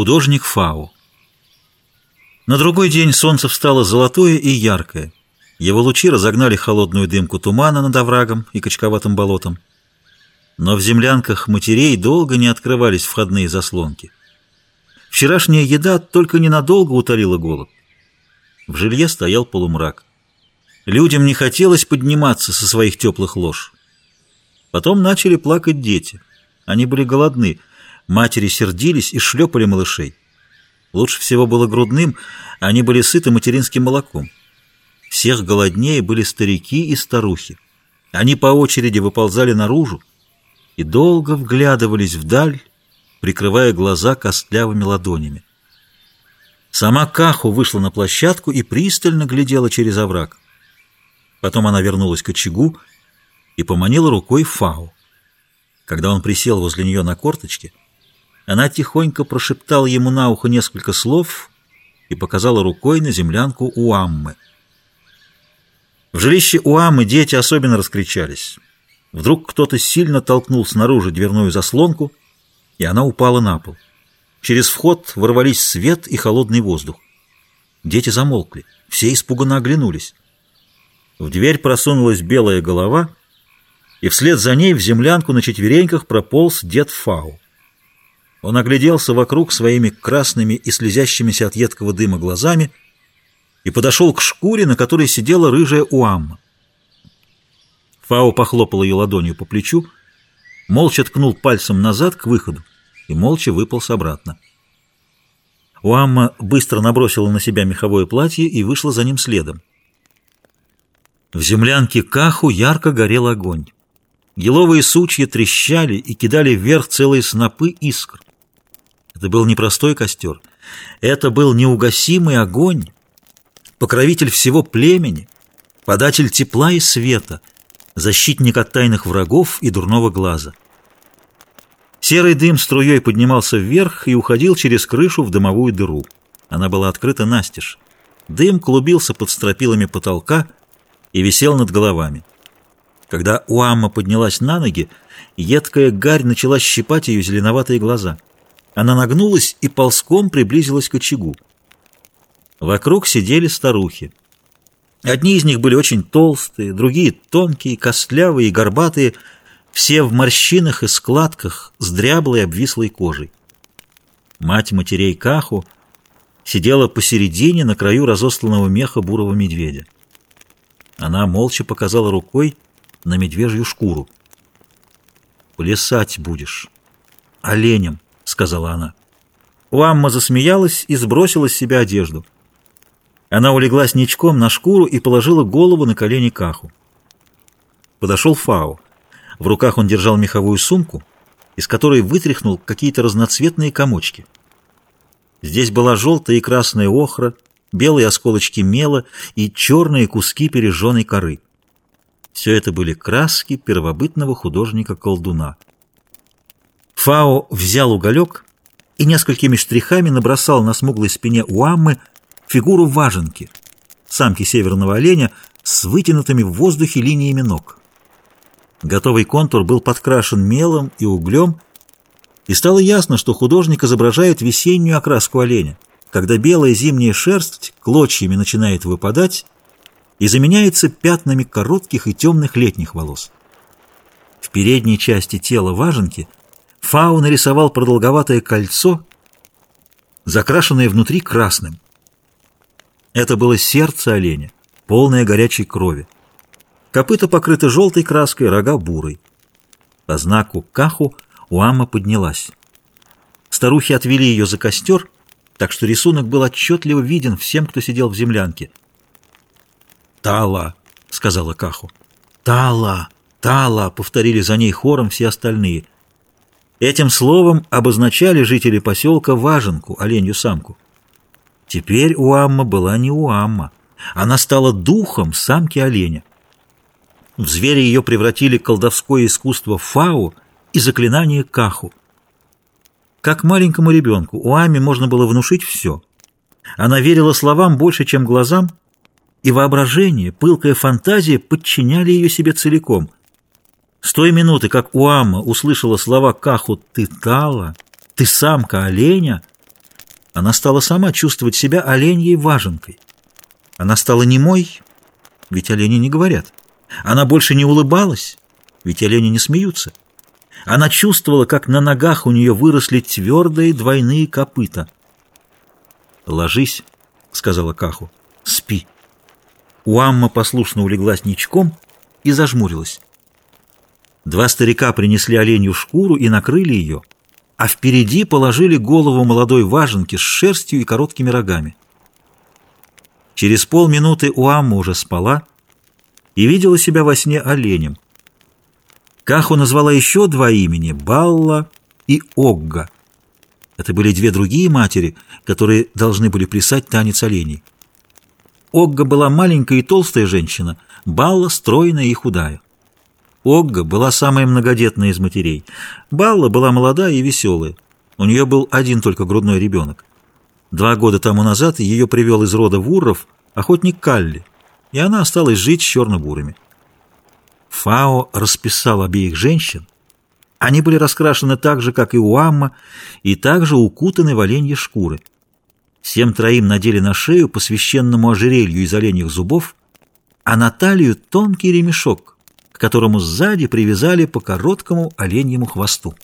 Художник Фау. На другой день солнце встало золотое и яркое. Его лучи разогнали холодную дымку тумана над оврагом и качковатым болотом. Но в землянках матерей долго не открывались входные заслонки. Вчерашняя еда только ненадолго утолила голод. В жилье стоял полумрак. Людям не хотелось подниматься со своих теплых лож. Потом начали плакать дети. Они были голодны. Матери сердились и шлепали малышей. Лучше всего было грудным, они были сыты материнским молоком. Всех голоднее были старики и старухи. Они по очереди выползали наружу и долго вглядывались вдаль, прикрывая глаза костлявыми ладонями. Сама Каху вышла на площадку и пристально глядела через овраг. Потом она вернулась к очагу и поманила рукой Фау. Когда он присел возле нее на корточке, она тихонько прошептала ему на ухо несколько слов и показала рукой на землянку Уаммы. В жилище Уаммы дети особенно раскричались. Вдруг кто-то сильно толкнул снаружи дверную заслонку, и она упала на пол. Через вход ворвались свет и холодный воздух. Дети замолкли, все испуганно оглянулись. В дверь просунулась белая голова, и вслед за ней в землянку на четвереньках прополз дед Фау. Он огляделся вокруг своими красными и слезящимися от едкого дыма глазами и подошел к шкуре, на которой сидела рыжая Уамма. Фау похлопал ее ладонью по плечу, молча ткнул пальцем назад к выходу и молча выполз обратно. Уамма быстро набросила на себя меховое платье и вышла за ним следом. В землянке Каху ярко горел огонь. Еловые сучья трещали и кидали вверх целые снопы искр. Это был не простой костер. Это был неугасимый огонь, покровитель всего племени, податель тепла и света, защитник от тайных врагов и дурного глаза. Серый дым струей поднимался вверх и уходил через крышу в дымовую дыру. Она была открыта настежь. Дым клубился под стропилами потолка и висел над головами. Когда Уамма поднялась на ноги, едкая гарь начала щипать ее зеленоватые глаза. Она нагнулась и ползком приблизилась к очагу. Вокруг сидели старухи. Одни из них были очень толстые, другие тонкие, костлявые и горбатые, все в морщинах и складках с дряблой обвислой кожей. Мать матерей Каху сидела посередине на краю разосланного меха бурого медведя. Она молча показала рукой на медвежью шкуру. «Плясать будешь. Оленем», — сказала она. Уамма засмеялась и сбросила с себя одежду. Она улеглась ничком на шкуру и положила голову на колени Каху. Подошел Фау. В руках он держал меховую сумку, из которой вытряхнул какие-то разноцветные комочки. Здесь была желтая и красная охра, белые осколочки мела и черные куски пережженной коры. Все это были краски первобытного художника-колдуна. Фао взял уголек и несколькими штрихами набросал на смуглой спине Уаммы фигуру важенки, самки северного оленя с вытянутыми в воздухе линиями ног. Готовый контур был подкрашен мелом и углем, и стало ясно, что художник изображает весеннюю окраску оленя когда белая зимняя шерсть клочьями начинает выпадать и заменяется пятнами коротких и темных летних волос. В передней части тела важенки Фау нарисовал продолговатое кольцо, закрашенное внутри красным. Это было сердце оленя, полное горячей крови. Копыта покрыты желтой краской, рога бурой. По знаку Каху Уамма поднялась. Старухи отвели ее за костер — так что рисунок был отчетливо виден всем, кто сидел в землянке. «Тала!» — сказала Каху. «Тала! Тала!» — повторили за ней хором все остальные. Этим словом обозначали жители поселка Важенку, оленью самку. Теперь Уамма была не Уамма. Она стала духом самки оленя. В зверя ее превратили колдовское искусство Фау и заклинание Каху. Как маленькому ребенку у Ами можно было внушить все. Она верила словам больше, чем глазам, и воображение, пылкая фантазия подчиняли ее себе целиком. С той минуты, как Уамма услышала слова Каху «ты Тала», «ты самка оленя», Она стала сама чувствовать себя оленьей важенкой. Она стала немой, ведь олени не говорят. Она больше не улыбалась, ведь олени не смеются. Она чувствовала, как на ногах у нее выросли твердые двойные копыта. «Ложись», — сказала Каху, — «спи». Уамма послушно улеглась ничком и зажмурилась. Два старика принесли оленью шкуру и накрыли ее, а впереди положили голову молодой важенки с шерстью и короткими рогами. Через полминуты Уамма уже спала и видела себя во сне оленем. Каху назвала еще два имени — Балла и Огга. Это были две другие матери, которые должны были плясать танец оленей. Огга была маленькая и толстая женщина, Балла стройная и худая. Огга была самая многодетная из матерей. Балла была молодая и веселая. У нее был один только грудной ребенок. Два года тому назад ее привел из рода Вурров охотник Калли, и она осталась жить с черно-бурыми. Фао расписал обеих женщин. Они были раскрашены так же, как и у Амма, и также укутаны в оленьи шкуры. Всем троим надели на шею по священному ожерелью из оленьих зубов, а на талию тонкий ремешок, которому сзади привязали по короткому оленьему хвосту.